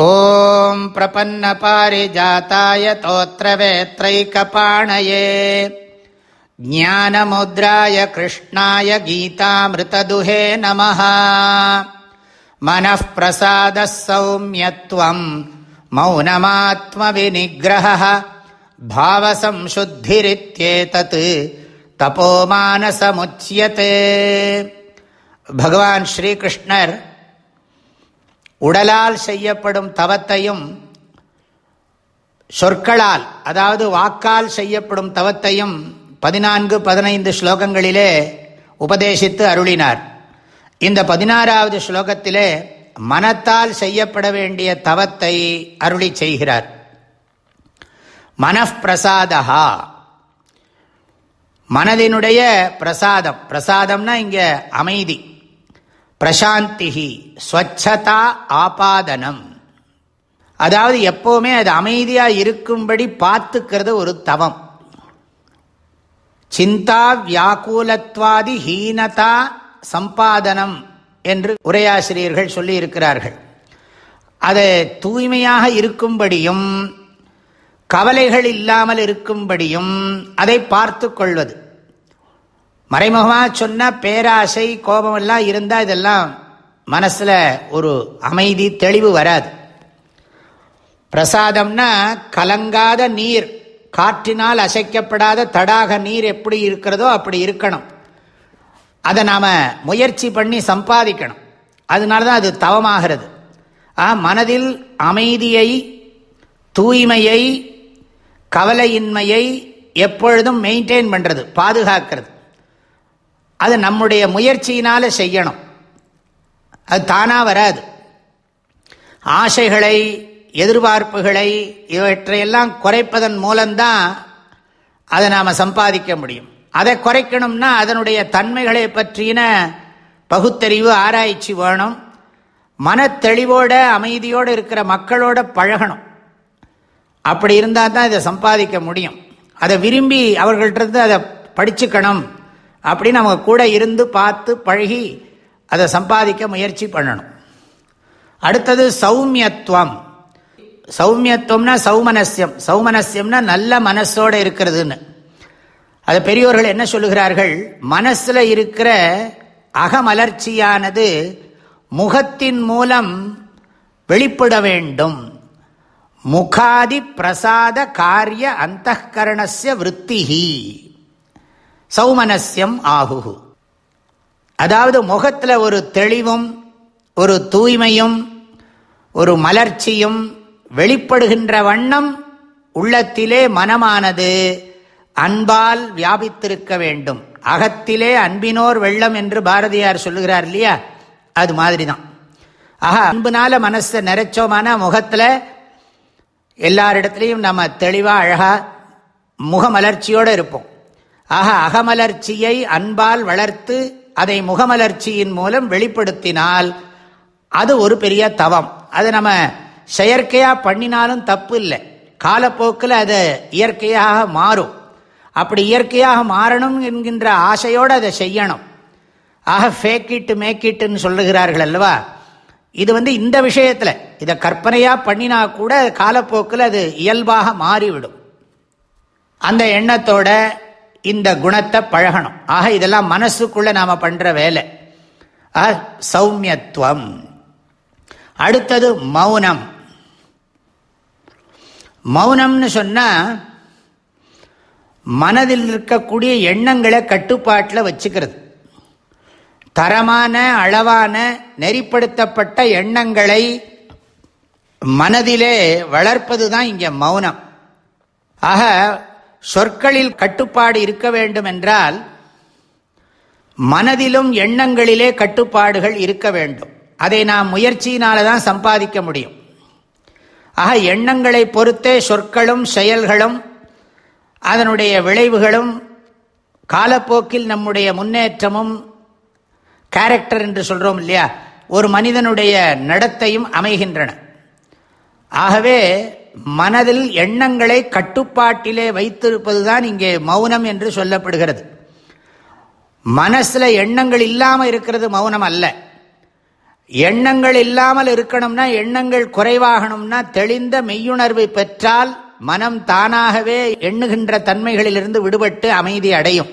ॐ प्रपन्नपारिजाताय तोत्रवेत्रैकपाणये ज्ञानमुद्राय कृष्णाय गीतामृतदुहे नमः मनः प्रसादः सौम्यत्वम् मौनमात्मविनिग्रहः भावसंशुद्धिरित्येतत् तपोमानसमुच्यते भगवान् श्रीकृष्णर् உடலால் செய்யப்படும் தவத்தையும் சொற்களால் அதாவது வாக்கால் செய்யப்படும் தவத்தையும் பதினான்கு பதினைந்து ஸ்லோகங்களிலே உபதேசித்து அருளினார். இந்த பதினாறாவது ஸ்லோகத்திலே மனத்தால் செய்யப்பட வேண்டிய தவத்தை அருளி செய்கிறார். மனப்பிரசாதா மனதினுடைய பிரசாதம். பிரசாதம்னா இங்கே அமைதி. பிரசாந்தி ஸ்வச்சதா ஆபாதனம். அதாவது எப்போவுமே அது அமைதியாக இருக்கும்படி பார்த்துக்கிறது ஒரு தவம். சிந்தா வியாக்குலத்வாதி ஹீனதா சம்பாதனம் என்று உரையாசிரியர்கள் சொல்லி இருக்கிறார்கள் அது தூய்மையாக இருக்கும்படியும் கவலைகள் இல்லாமல் இருக்கும்படியும் அதை பார்த்து கொள்வது. மறைமுகமாக சொன்ன பேராசை கோபம் எல்லாம் இருந்தால் இதெல்லாம் மனசில் ஒரு அமைதி தெளிவு வராது. பிரசாதம்னா கலங்காத நீர் காற்றினால் அசைக்கப்படாத தடாக நீர் எப்படி இருக்கிறதோ அப்படி இருக்கணும். அதை நாம் முயற்சி பண்ணி சம்பாதிக்கணும். அதனால தான் அது தவமாகிறது. ஆ மனதில் அமைதியை தூய்மையை கவலையின்மையை எப்பொழுதும் மெயின்டைன் பண்ணுறது பாதுகாக்கிறது. அது நம்முடைய முயற்சியினால செய்யணும். அது தானாக வராது. ஆசைகளை எதிர்பார்ப்புகளை இவற்றையெல்லாம் குறைப்பதன் மூலம்தான் அதை நாம் சம்பாதிக்க முடியும். அதை குறைக்கணும்னா அதனுடைய தன்மைகளை பற்றின பகுத்தறிவு ஆராய்ச்சி வேணும். மனத்தெளிவோட அமைதியோடு இருக்கிற மக்களோட பழகணும். அப்படி இருந்தால் தான் இதை சம்பாதிக்க முடியும். அதை விரும்பி அவர்கள்ட்ட அதை படிச்சுக்கணும். அப்படின்னு அவங்க கூட இருந்து பார்த்து பழகி அதை சம்பாதிக்க முயற்சி பண்ணணும். அடுத்தது சௌமியத்துவம். சௌமியத்துவம்னா சௌமனசியம் சௌமனசியம்னா நல்ல மனசோடு இருக்கிறதுன்னு. அது பெரியோர்கள் என்ன சொல்லுகிறார்கள்? மனசில் இருக்கிற அகமலர்ச்சியானது முகத்தின் மூலம் வெளிப்பட வேண்டும். முகாதி பிரசாத காரிய அந்த கரணசிய விற்த்திஹி சௌமனசியம் ஆகுகு அதாவது முகத்தில் ஒரு தெளிவும் ஒரு தூய்மையும் ஒரு மலர்ச்சியும் வெளிப்படுகின்ற வண்ணம் உள்ளத்திலே மனமானது அன்பால் வியாபித்திருக்க வேண்டும். அகத்திலே அன்பினோர் வெள்ளம் என்று பாரதியார் சொல்லுகிறார் இல்லையா? அது மாதிரி தான் ஆக அன்புனால மனசை நிறைச்சோமான முகத்தில் எல்லாரிடத்துலையும் நம்ம தெளிவாக அழகாக முகமலர்ச்சியோடு இருப்போம். ஆக அகமலர்ச்சியை அன்பால் வளர்த்து அதை முகமலர்ச்சியின் மூலம் வெளிப்படுத்தினால் அது ஒரு பெரிய தவம். அது நம்ம செயற்கையாக பண்ணினாலும் தப்பு இல்லை. காலப்போக்கில் அது இயற்கையாக மாறும். அப்படி இயற்கையாக மாறணும் என்கின்ற ஆசையோடு அதை செய்யணும். ஆக ஃபேக் இட்டு மேக் இட்டுன்னு சொல்லுகிறார்கள் அல்லவா? இது வந்து இந்த விஷயத்தில். இதை கற்பனையாக பண்ணினா கூட காலப்போக்கில் அது இயல்பாக மாறிவிடும். அந்த எண்ணத்தோட இந்த குணத்தை பழகணும். ஆக இதெல்லாம் மனசுக்குள்ள நாம பண்ற வேலை. சௌமியத்துவம். அடுத்தது மௌனம். மௌனம்னு சொன்னா மனதில் இருக்கக்கூடிய எண்ணங்களை கட்டுப்பாட்டில் வச்சுக்கிறது. தரமான அளவான நெறிப்படுத்தப்பட்ட எண்ணங்களை மனதிலே வளர்ப்பது தான் இங்கே மௌனம். ஆக சொற்களில் கட்டுப்பாடு இருக்க வேண்டும் என்றால் மனதிலும் எண்ணங்களிலே கட்டுப்பாடுகள் இருக்க வேண்டும். அதை நாம் முயற்சியினால தான் சம்பாதிக்க முடியும். ஆக எண்ணங்களை பொறுத்தே சொற்களும் செயல்களும் அதனுடைய விளைவுகளும் காலப்போக்கில் நம்முடைய முன்னேற்றமும் கேரக்டர் என்று சொல்கிறோம் இல்லையா? ஒரு மனிதனுடைய நடத்தையும் அமைகின்றன. ஆகவே மனதில் எண்ணங்களை கட்டுப்பாட்டிலே வைத்திருப்பதுதான் இங்கே மௌனம் என்று சொல்லப்படுகிறது. மனசில் எண்ணங்கள் இல்லாமல் இருக்கிறது மௌனம் அல்ல. எண்ணங்கள் இல்லாமல் இருக்கணும்னா எண்ணங்கள் குறைவாகணும்னா தெளிந்த மெய்யுணர்வு பெற்றால் மனம் தானாகவே எண்ணுகின்ற தன்மைகளிலிருந்து விடுபட்டு அமைதி அடையும்.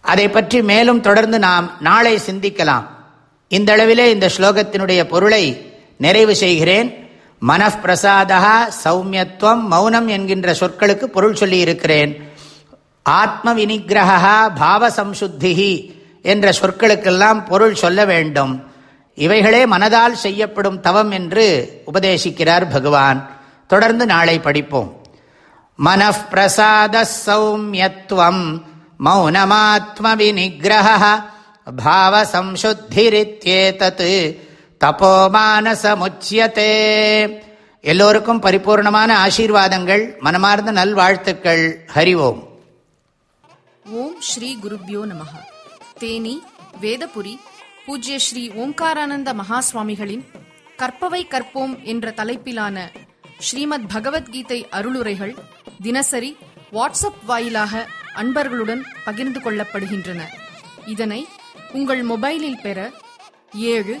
அதை பற்றி மேலும் தொடர்ந்து நாம் நாளை சிந்திக்கலாம். இந்த அளவிலே இந்த ஸ்லோகத்தினுடைய பொருளை நிறைவு செய்கிறேன். மனப்பிரசாதா சௌமியத்துவம் மௌனம் என்கின்ற சொற்களுக்கு பொருள் சொல்லி இருக்கிறேன் ஆத்ம வினிகிரகா பாவசம்ஷுத்தி என்ற சொற்களுக்கெல்லாம் பொருள் சொல்ல வேண்டும். இவைகளே மனதால் செய்யப்படும் தவம் என்று உபதேசிக்கிறார் பகவான். தொடர்ந்து நாளை படிப்போம். மனப்பிரசாத சௌமியத்துவம் மௌனமாத்ம வினிகிரக பாவ சம்சுத்திரித்யேதத் தபோமானசமுச்சியத்தே எல்லோருக்கும் பரிபூர்ணமான ஆசீர்வாதங்கள் மனமார்ந்த நல்வாழ்த்துக்கள். ஹரி ஓம். ஓம் ஸ்ரீ குருப்யோ நமக தேனி வேதபுரி பூஜ்ய ஸ்ரீ ஓம்காரானந்த மகாஸ்வாமிகளின் கற்பவை கற்போம் என்ற தலைப்பிலான ஸ்ரீமத் பகவத்கீதை அருளுரைகள் தினசரி வாட்ஸ்அப் வாயிலாக அன்பர்களுடன் பகிர்ந்து கொள்ளப்படுகின்றன. இதனை உங்கள் மொபைலில் பெற ஏழு